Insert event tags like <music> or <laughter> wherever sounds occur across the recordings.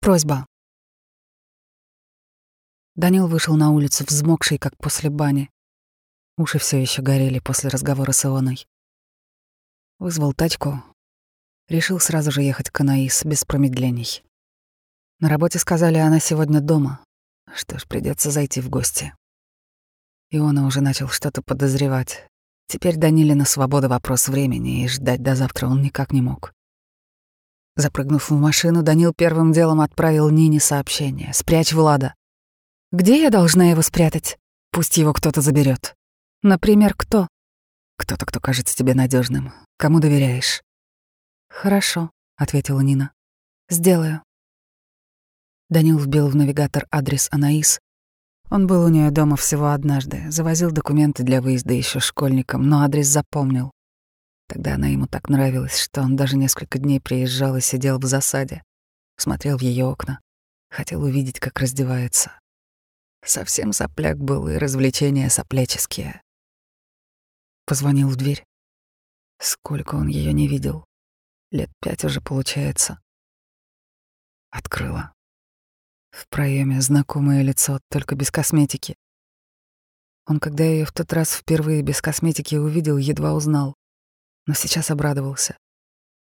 Просьба. Данил вышел на улицу, взмокший, как после бани. Уши все еще горели после разговора с Ионой. Вызвал тачку. Решил сразу же ехать к Анаис, без промедлений. На работе сказали, она сегодня дома. Что ж, придется зайти в гости. Иона уже начал что-то подозревать. Теперь Данилина свобода вопрос времени, и ждать до завтра он никак не мог. Запрыгнув в машину, Данил первым делом отправил Нине сообщение. «Спрячь Влада». «Где я должна его спрятать?» «Пусть его кто-то заберет. «Например, кто?» «Кто-то, кто кажется тебе надежным. Кому доверяешь?» «Хорошо», — ответила Нина. «Сделаю». Данил вбил в навигатор адрес Анаис. Он был у нее дома всего однажды, завозил документы для выезда еще школьником, но адрес запомнил. Тогда она ему так нравилась, что он даже несколько дней приезжал и сидел в засаде, смотрел в ее окна, хотел увидеть, как раздевается. Совсем сопляк был, и развлечения сопляческие. Позвонил в дверь. Сколько он ее не видел. Лет пять уже получается. Открыла. В проеме знакомое лицо, только без косметики. Он, когда ее в тот раз впервые без косметики увидел, едва узнал но сейчас обрадовался.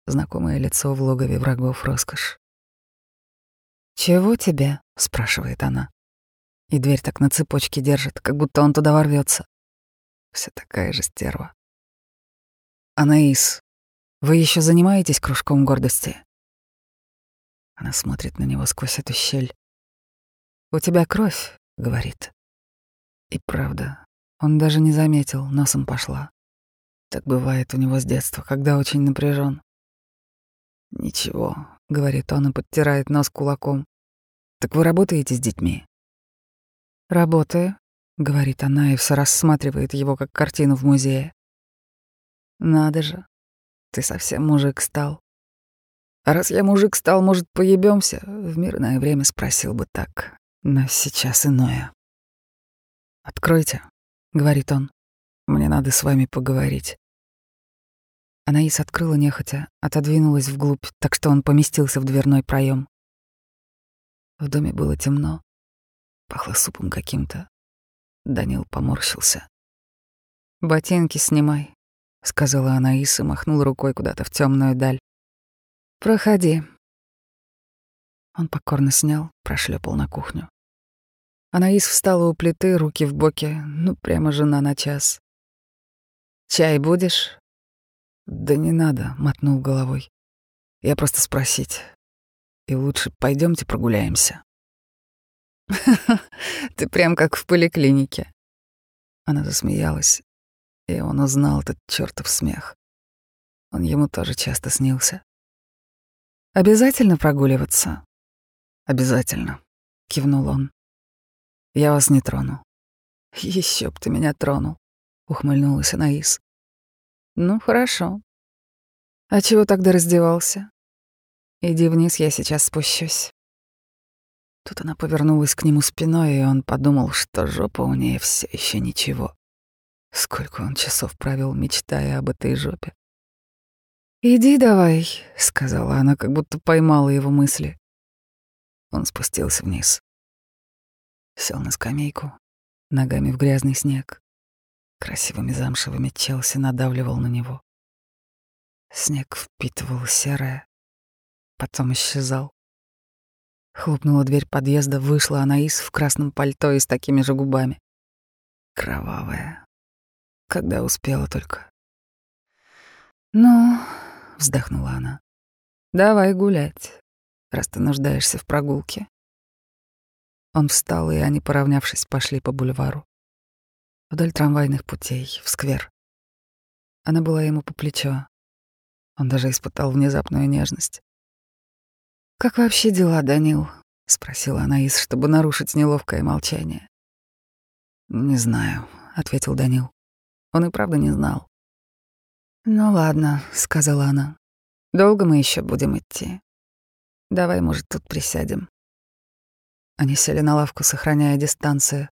Знакомое лицо в логове врагов роскошь. «Чего тебе?» — спрашивает она. И дверь так на цепочке держит, как будто он туда ворвется. Все такая же стерва. «Анаис, вы еще занимаетесь кружком гордости?» Она смотрит на него сквозь эту щель. «У тебя кровь», — говорит. И правда, он даже не заметил, носом пошла. Так бывает у него с детства, когда очень напряжен. «Ничего», — говорит он и подтирает нос кулаком. «Так вы работаете с детьми?» «Работаю», — говорит она и все рассматривает его как картину в музее. «Надо же, ты совсем мужик стал». «А раз я мужик стал, может, поебемся? В мирное время спросил бы так, но сейчас иное». «Откройте», — говорит он. «Мне надо с вами поговорить». Анаис открыла нехотя, отодвинулась вглубь, так что он поместился в дверной проем. В доме было темно, пахло супом каким-то. Данил поморщился. «Ботинки снимай», — сказала Анаис и махнула рукой куда-то в темную даль. «Проходи». Он покорно снял, прошлепал на кухню. Анаис встала у плиты, руки в боки, ну, прямо жена на час. «Чай будешь?» Да не надо, мотнул головой. Я просто спросить. И лучше пойдемте прогуляемся. <laughs> Ты прям как в поликлинике. Она засмеялась, и он узнал этот чертов смех. Он ему тоже часто снился. Обязательно прогуливаться? Обязательно, кивнул он. Я вас не трону. Еще б ты меня тронул, ухмыльнулась Анаис. Ну, хорошо. А чего тогда раздевался? Иди вниз, я сейчас спущусь. Тут она повернулась к нему спиной, и он подумал, что жопа у нее все еще ничего. Сколько он часов провел, мечтая об этой жопе. «Иди давай», — сказала она, как будто поймала его мысли. Он спустился вниз. Сел на скамейку, ногами в грязный снег. Красивыми замшевыми Челси надавливал на него. Снег впитывал серое, потом исчезал. Хлопнула дверь подъезда, вышла Анаис в красном пальто и с такими же губами. Кровавая. Когда успела только. «Ну», — вздохнула она, — «давай гулять, раз ты нуждаешься в прогулке». Он встал, и они, поравнявшись, пошли по бульвару вдоль трамвайных путей, в сквер. Она была ему по плечо. Он даже испытал внезапную нежность. «Как вообще дела, Данил?» — спросила Анаис, чтобы нарушить неловкое молчание. «Не знаю», — ответил Данил. Он и правда не знал. «Ну ладно», — сказала она. «Долго мы еще будем идти? Давай, может, тут присядем». Они сели на лавку, сохраняя дистанцию.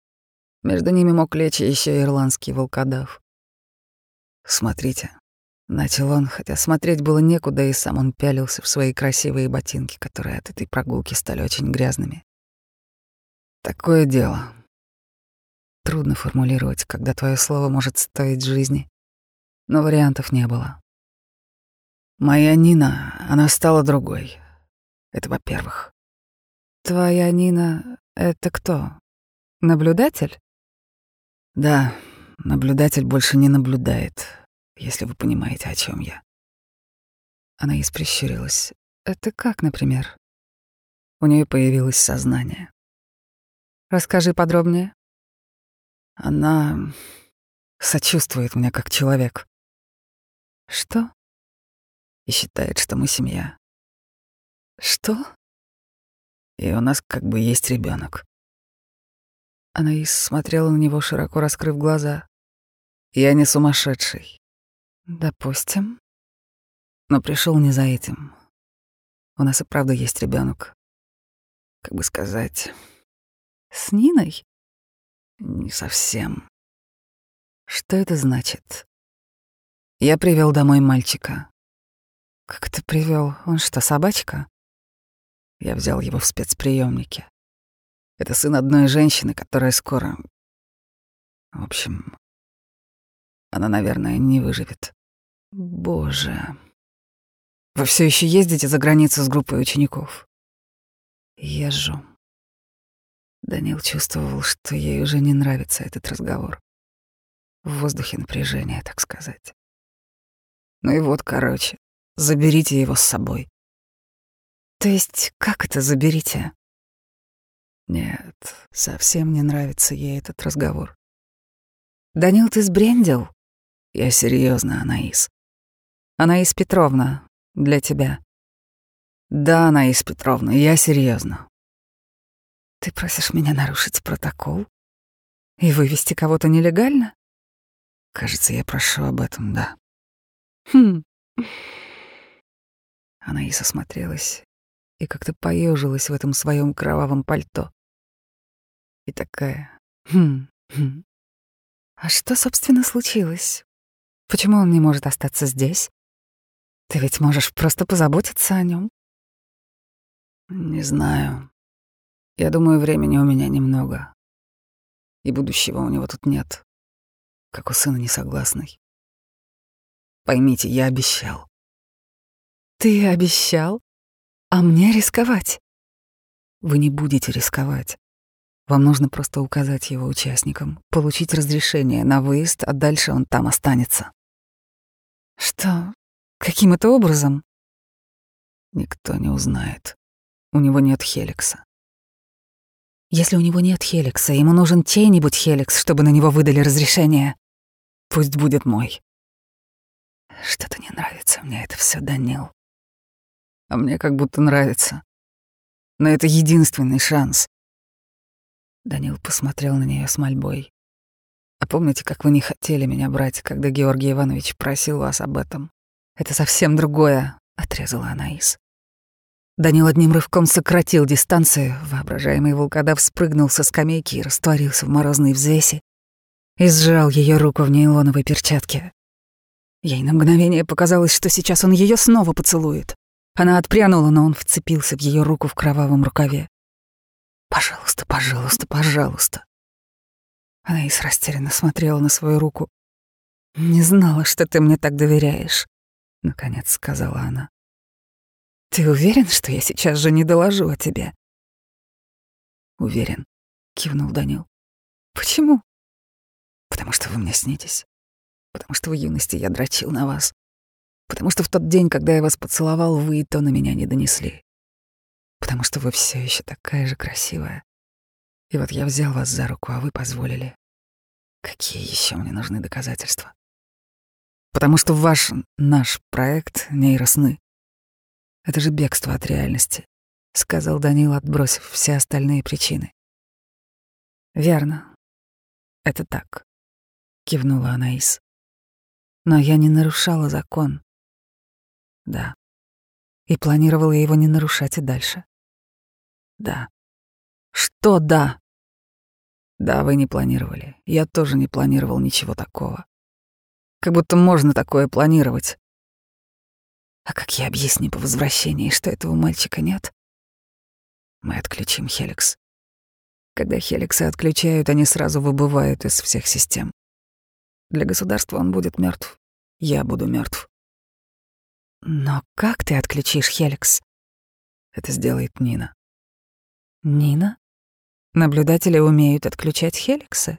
Между ними мог лечь еще ирландский волкодав. «Смотрите», Начал он, хотя смотреть было некуда, и сам он пялился в свои красивые ботинки, которые от этой прогулки стали очень грязными. Такое дело. Трудно формулировать, когда твое слово может стоить жизни, но вариантов не было. Моя Нина, она стала другой. Это во-первых. Твоя Нина — это кто? Наблюдатель? Да, наблюдатель больше не наблюдает, если вы понимаете, о чем я. Она испрещурилась. Это как, например? У нее появилось сознание. Расскажи подробнее. Она сочувствует мне как человек. Что? И считает, что мы семья. Что? И у нас как бы есть ребенок. Она и смотрела на него, широко раскрыв глаза. Я не сумасшедший. Допустим. Но пришел не за этим. У нас и правда есть ребенок. Как бы сказать... С Ниной? Не совсем. Что это значит? Я привел домой мальчика. Как ты привел? Он что, собачка? Я взял его в спецприемнике. Это сын одной женщины, которая скоро... В общем, она, наверное, не выживет. Боже. Вы все еще ездите за границу с группой учеников? Езжу. Данил чувствовал, что ей уже не нравится этот разговор. В воздухе напряжение, так сказать. Ну и вот, короче, заберите его с собой. То есть, как это заберите? Нет, совсем не нравится ей этот разговор. Данил, ты сбрендил? Я серьезно, Анаис. Анаис Петровна, для тебя. Да, Анаис Петровна, я серьезно. Ты просишь меня нарушить протокол и вывести кого-то нелегально? Кажется, я прошу об этом, да. Хм. Анаис осмотрелась и как-то поежилась в этом своем кровавом пальто. И такая... Хм, хм. А что, собственно, случилось? Почему он не может остаться здесь? Ты ведь можешь просто позаботиться о нем. Не знаю. Я думаю, времени у меня немного. И будущего у него тут нет. Как у сына несогласный. Поймите, я обещал. Ты обещал? А мне рисковать? Вы не будете рисковать. Вам нужно просто указать его участникам, получить разрешение на выезд, а дальше он там останется. Что? Каким это образом? Никто не узнает. У него нет Хеликса. Если у него нет Хеликса, ему нужен чей-нибудь Хеликс, чтобы на него выдали разрешение. Пусть будет мой. Что-то не нравится мне это все, Данил. А мне как будто нравится. Но это единственный шанс. Данил посмотрел на нее с мольбой. А помните, как вы не хотели меня брать, когда Георгий Иванович просил вас об этом? Это совсем другое, отрезала Анаис. Данил одним рывком сократил дистанцию, воображаемый волкодав спрыгнул со скамейки и растворился в морозной взвеси и сжал ее руку в нейлоновой перчатке. Ей на мгновение показалось, что сейчас он ее снова поцелует. Она отпрянула, но он вцепился в ее руку в кровавом рукаве. Пожалуйста, пожалуйста, пожалуйста. Она и растерянно смотрела на свою руку. «Не знала, что ты мне так доверяешь», — наконец сказала она. «Ты уверен, что я сейчас же не доложу о тебе?» «Уверен», — кивнул Данил. «Почему?» «Потому что вы мне снитесь. Потому что в юности я дрочил на вас. Потому что в тот день, когда я вас поцеловал, вы и то на меня не донесли потому что вы все еще такая же красивая. И вот я взял вас за руку, а вы позволили. Какие еще мне нужны доказательства? Потому что ваш, наш проект нейросны — это же бегство от реальности, — сказал Данил, отбросив все остальные причины. Верно. Это так, — кивнула Анаис. Но я не нарушала закон. Да и планировала его не нарушать и дальше. Да. Что да? Да, вы не планировали. Я тоже не планировал ничего такого. Как будто можно такое планировать. А как я объясню по возвращении, что этого мальчика нет? Мы отключим Хеликс. Когда Хеликсы отключают, они сразу выбывают из всех систем. Для государства он будет мертв. Я буду мертв. Но как ты отключишь Хеликс? Это сделает Нина. Нина? Наблюдатели умеют отключать Хеликсы?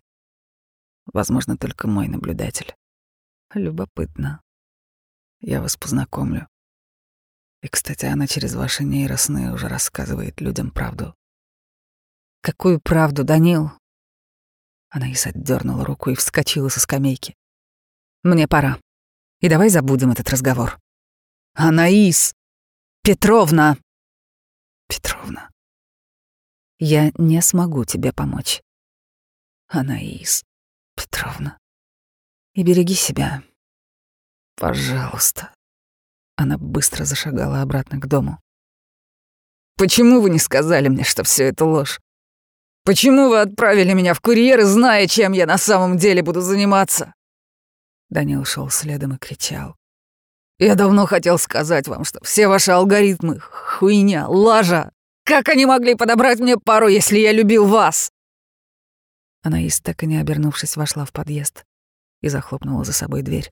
Возможно, только мой наблюдатель. Любопытно. Я вас познакомлю. И, кстати, она через ваши нейросны уже рассказывает людям правду. Какую правду, Данил? Анаис отдернула руку и вскочила со скамейки. Мне пора. И давай забудем этот разговор. Анаис! Петровна! Петровна. Я не смогу тебе помочь. Анаис Петровна. И береги себя. Пожалуйста. Она быстро зашагала обратно к дому. Почему вы не сказали мне, что все это ложь? Почему вы отправили меня в курьеры, зная, чем я на самом деле буду заниматься? Данил шел следом и кричал. Я давно хотел сказать вам, что все ваши алгоритмы — хуйня, лажа. Как они могли подобрать мне пару, если я любил вас? Анаис, так и не обернувшись, вошла в подъезд и захлопнула за собой дверь.